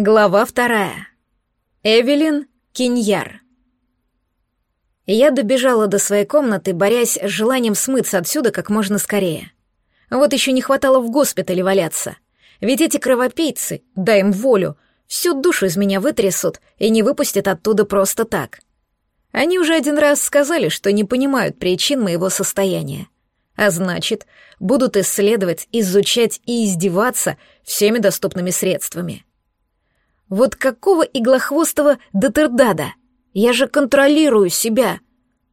Глава вторая. Эвелин Киньяр. Я добежала до своей комнаты, борясь с желанием смыться отсюда как можно скорее. Вот еще не хватало в госпитале валяться. Ведь эти кровопийцы, дай им волю, всю душу из меня вытрясут и не выпустят оттуда просто так. Они уже один раз сказали, что не понимают причин моего состояния. А значит, будут исследовать, изучать и издеваться всеми доступными средствами. Вот какого иглохвостого дотердада? Я же контролирую себя.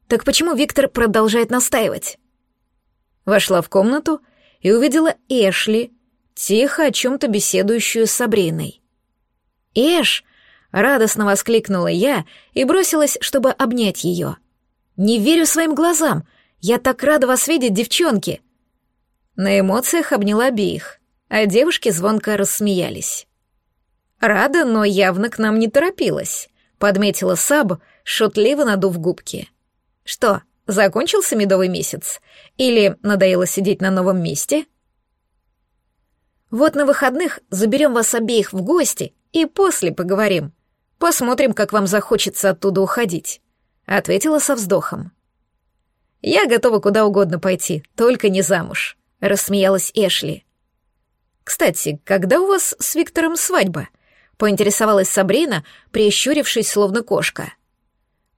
Так почему Виктор продолжает настаивать? Вошла в комнату и увидела Эшли, тихо о чем-то беседующую с Сабриной. «Эш!» — радостно воскликнула я и бросилась, чтобы обнять ее. «Не верю своим глазам! Я так рада вас видеть, девчонки!» На эмоциях обняла обеих, а девушки звонко рассмеялись. «Рада, но явно к нам не торопилась», — подметила Саб, шутливо надув губки. «Что, закончился медовый месяц? Или надоело сидеть на новом месте?» «Вот на выходных заберем вас обеих в гости и после поговорим. Посмотрим, как вам захочется оттуда уходить», — ответила со вздохом. «Я готова куда угодно пойти, только не замуж», — рассмеялась Эшли. «Кстати, когда у вас с Виктором свадьба?» — поинтересовалась Сабрина, прищурившись, словно кошка.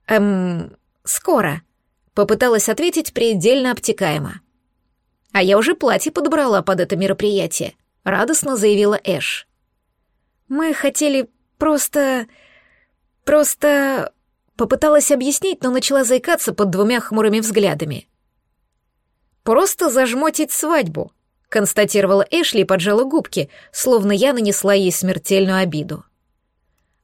«Эм, скоро», — попыталась ответить предельно обтекаемо. «А я уже платье подобрала под это мероприятие», — радостно заявила Эш. «Мы хотели просто... просто...» Попыталась объяснить, но начала заикаться под двумя хмурыми взглядами. «Просто зажмотить свадьбу», констатировала Эшли и поджала губки, словно я нанесла ей смертельную обиду.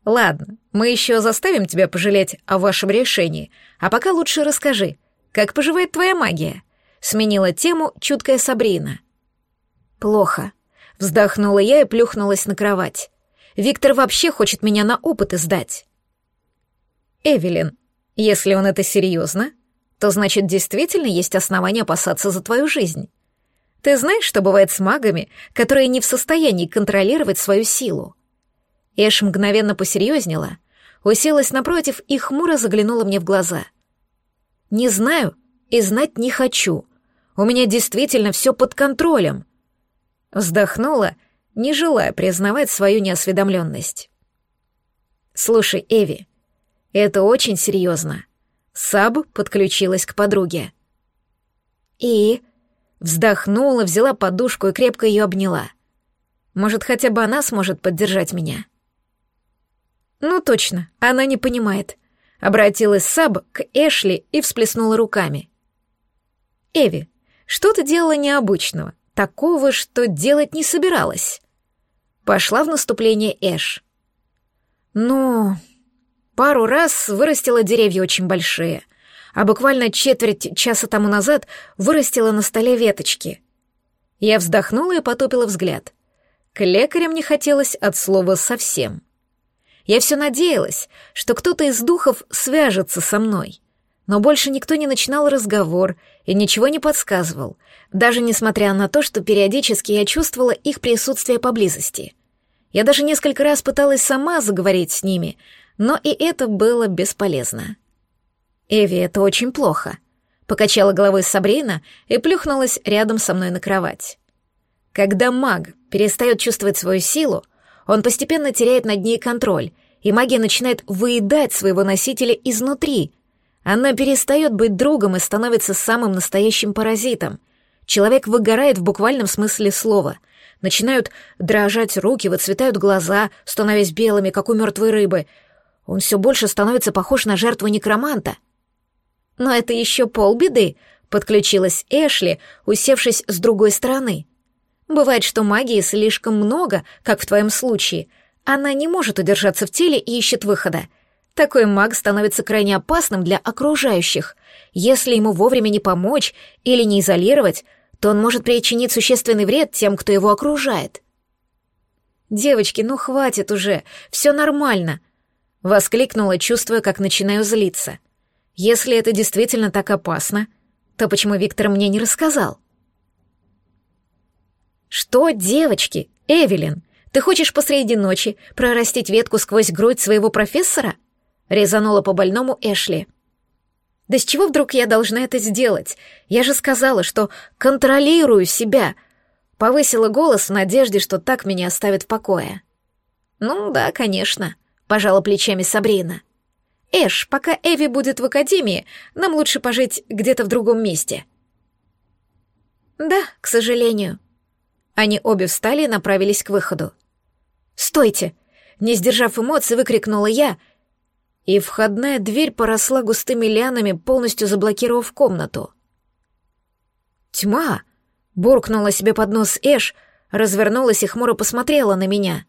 «Ладно, мы еще заставим тебя пожалеть о вашем решении, а пока лучше расскажи, как поживает твоя магия?» — сменила тему чуткая Сабрина. «Плохо», — вздохнула я и плюхнулась на кровать. «Виктор вообще хочет меня на опыты сдать». «Эвелин, если он это серьезно, то значит действительно есть основания опасаться за твою жизнь. Ты знаешь, что бывает с магами, которые не в состоянии контролировать свою силу? Эш мгновенно посерьезнела, уселась напротив и хмуро заглянула мне в глаза. «Не знаю и знать не хочу. У меня действительно все под контролем». Вздохнула, не желая признавать свою неосведомленность. «Слушай, Эви, это очень серьезно». Саб подключилась к подруге. «И?» Вздохнула, взяла подушку и крепко ее обняла. Может, хотя бы она сможет поддержать меня? Ну точно, она не понимает. Обратилась Саб к Эшли и всплеснула руками. Эви, что ты делала необычного, такого, что делать не собиралась? Пошла в наступление Эш. Ну, пару раз вырастила деревья очень большие — а буквально четверть часа тому назад вырастила на столе веточки. Я вздохнула и потупила взгляд. К лекарям не хотелось от слова совсем. Я все надеялась, что кто-то из духов свяжется со мной. Но больше никто не начинал разговор и ничего не подсказывал, даже несмотря на то, что периодически я чувствовала их присутствие поблизости. Я даже несколько раз пыталась сама заговорить с ними, но и это было бесполезно. «Эви, это очень плохо», — покачала головой Сабрина и плюхнулась рядом со мной на кровать. Когда маг перестает чувствовать свою силу, он постепенно теряет над ней контроль, и магия начинает выедать своего носителя изнутри. Она перестает быть другом и становится самым настоящим паразитом. Человек выгорает в буквальном смысле слова. Начинают дрожать руки, выцветают глаза, становясь белыми, как у мертвой рыбы. Он все больше становится похож на жертву некроманта — но это еще полбеды, подключилась Эшли, усевшись с другой стороны. Бывает, что магии слишком много, как в твоем случае. Она не может удержаться в теле и ищет выхода. Такой маг становится крайне опасным для окружающих. Если ему вовремя не помочь или не изолировать, то он может причинить существенный вред тем, кто его окружает. «Девочки, ну хватит уже, все нормально!» — воскликнула, чувствуя, как начинаю злиться. Если это действительно так опасно, то почему Виктор мне не рассказал? Что, девочки, Эвелин, Ты хочешь посреди ночи прорастить ветку сквозь грудь своего профессора? Резанула по больному Эшли. Да с чего вдруг я должна это сделать? Я же сказала, что контролирую себя. Повысила голос в надежде, что так меня оставят в покое. Ну да, конечно, пожала плечами Сабрина. Эш, пока Эви будет в академии, нам лучше пожить где-то в другом месте. Да, к сожалению. Они обе встали и направились к выходу. «Стойте!» Не сдержав эмоций, выкрикнула я, и входная дверь поросла густыми лианами, полностью заблокировав комнату. «Тьма!» — буркнула себе под нос Эш, развернулась и хмуро посмотрела на меня.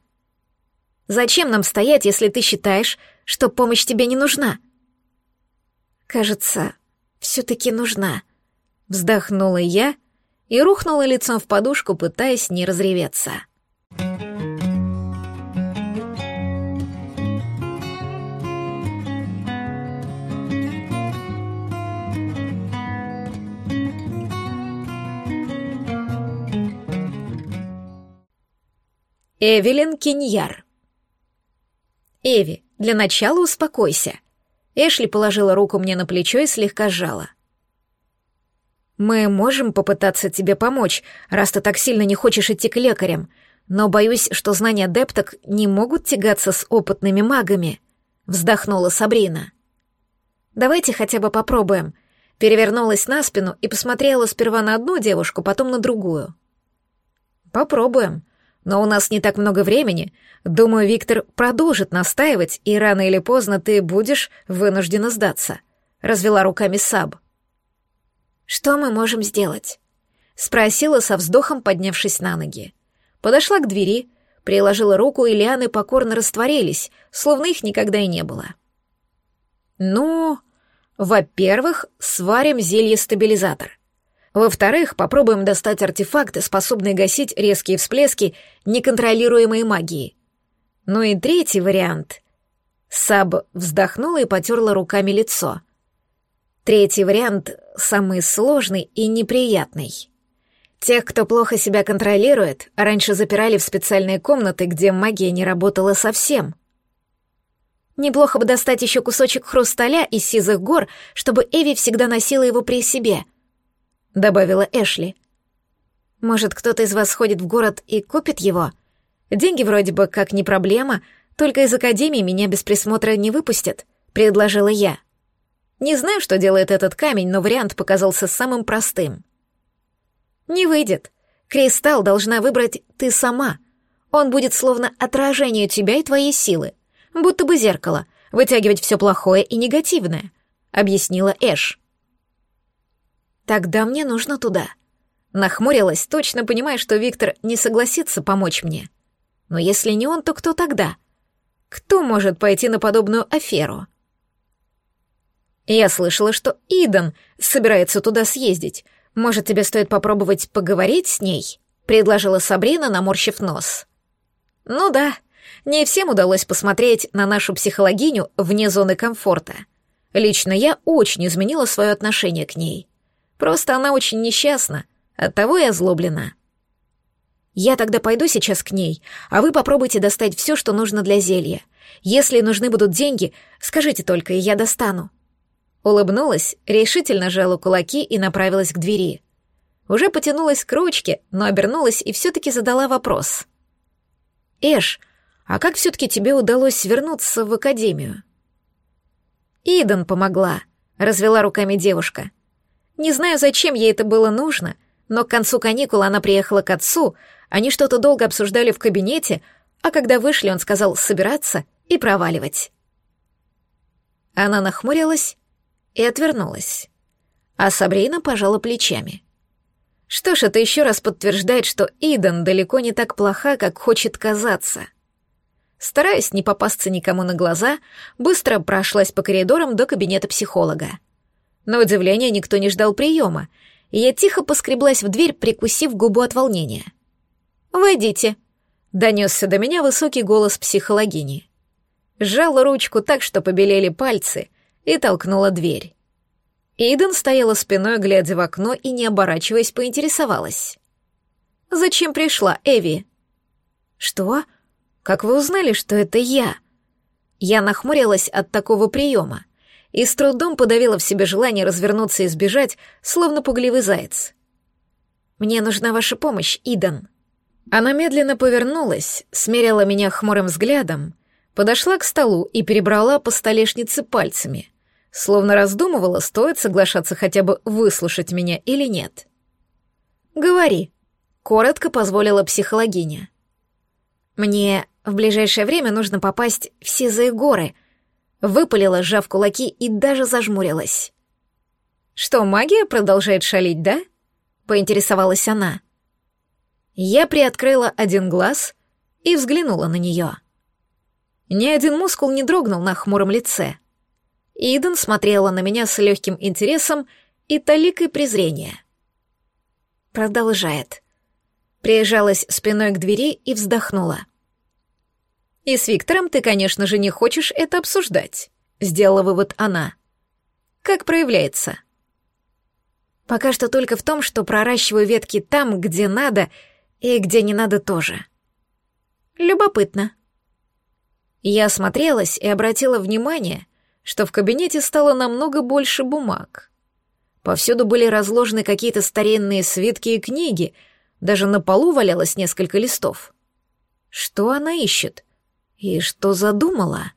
«Зачем нам стоять, если ты считаешь, что помощь тебе не нужна?» «Кажется, все-таки нужна», — вздохнула я и рухнула лицом в подушку, пытаясь не разреветься. Эвелин Киньяр. Эви, для начала успокойся. Эшли положила руку мне на плечо и слегка сжала. Мы можем попытаться тебе помочь, раз ты так сильно не хочешь идти к лекарям, но боюсь, что знания адепток не могут тягаться с опытными магами, вздохнула Сабрина. Давайте хотя бы попробуем. Перевернулась на спину и посмотрела сперва на одну девушку, потом на другую. Попробуем. Но у нас не так много времени. Думаю, Виктор продолжит настаивать, и рано или поздно ты будешь вынуждена сдаться. Развела руками Саб. Что мы можем сделать? Спросила со вздохом, поднявшись на ноги. Подошла к двери, приложила руку, и лианы покорно растворились, словно их никогда и не было. Ну, во-первых, сварим зелье-стабилизатор — во-вторых, попробуем достать артефакты, способные гасить резкие всплески неконтролируемой магии. Ну и третий вариант. Саб вздохнула и потерла руками лицо. Третий вариант самый сложный и неприятный. Тех, кто плохо себя контролирует, раньше запирали в специальные комнаты, где магия не работала совсем. Неплохо бы достать еще кусочек хрусталя из сизых гор, чтобы Эви всегда носила его при себе — добавила Эшли. Может, кто-то из вас ходит в город и купит его? Деньги вроде бы как не проблема, только из академии меня без присмотра не выпустят, предложила я. Не знаю, что делает этот камень, но вариант показался самым простым. Не выйдет. Кристалл должна выбрать ты сама. Он будет словно отражение тебя и твоей силы, будто бы зеркало, вытягивать все плохое и негативное, объяснила Эш. Тогда мне нужно туда. Нахмурилась, точно понимая, что Виктор не согласится помочь мне. Но если не он, то кто тогда? Кто может пойти на подобную аферу? Я слышала, что Идан собирается туда съездить. Может, тебе стоит попробовать поговорить с ней? Предложила Сабрина, наморщив нос. Ну да, не всем удалось посмотреть на нашу психологиню вне зоны комфорта. Лично я очень изменила свое отношение к ней. Просто она очень несчастна, оттого и озлоблена. Я тогда пойду сейчас к ней, а вы попробуйте достать все, что нужно для зелья. Если нужны будут деньги, скажите только, и я достану. Улыбнулась, решительно жала кулаки и направилась к двери. Уже потянулась к ручке, но обернулась и все-таки задала вопрос. «Эш, а как все-таки тебе удалось вернуться в академию?» «Идан помогла», — развела руками девушка. Не знаю, зачем ей это было нужно, но к концу каникул она приехала к отцу, они что-то долго обсуждали в кабинете, а когда вышли, он сказал собираться и проваливать. Она нахмурилась и отвернулась, а Сабрина пожала плечами. Что ж, это еще раз подтверждает, что Идан далеко не так плоха, как хочет казаться. Стараясь не попасться никому на глаза, быстро прошлась по коридорам до кабинета психолога. На удивление никто не ждал приема, и я тихо поскреблась в дверь, прикусив губу от волнения. «Войдите», — донесся до меня высокий голос психологини. Сжала ручку так, что побелели пальцы, и толкнула дверь. Иден стояла спиной, глядя в окно и, не оборачиваясь, поинтересовалась. «Зачем пришла, Эви?» «Что?» Как вы узнали, что это я?» Я нахмурилась от такого приема и с трудом подавила в себе желание развернуться и сбежать, словно пугливый заяц. «Мне нужна ваша помощь, Идан». Она медленно повернулась, смерила меня хмурым взглядом, подошла к столу и перебрала по столешнице пальцами, словно раздумывала, стоит соглашаться хотя бы выслушать меня или нет. «Говори», — коротко позволила психологиня. «Мне в ближайшее время нужно попасть в Сизые горы», — выпалила, сжав кулаки и даже зажмурилась. «Что, магия продолжает шалить, да?» — поинтересовалась она. Я приоткрыла один глаз и взглянула на нее. Ни один мускул не дрогнул на хмуром лице. Иден смотрела на меня с легким интересом и толикой презрения. Продолжает. Прижалась спиной к двери и вздохнула. «И с Виктором ты, конечно же, не хочешь это обсуждать», — сделала вывод она. «Как проявляется?» «Пока что только в том, что проращиваю ветки там, где надо, и где не надо тоже». «Любопытно», я осмотрелась и обратила внимание, что в кабинете стало намного больше бумаг. Повсюду были разложены какие-то старинные свитки и книги, даже на полу валялось несколько листов. Что она ищет? И что задумала?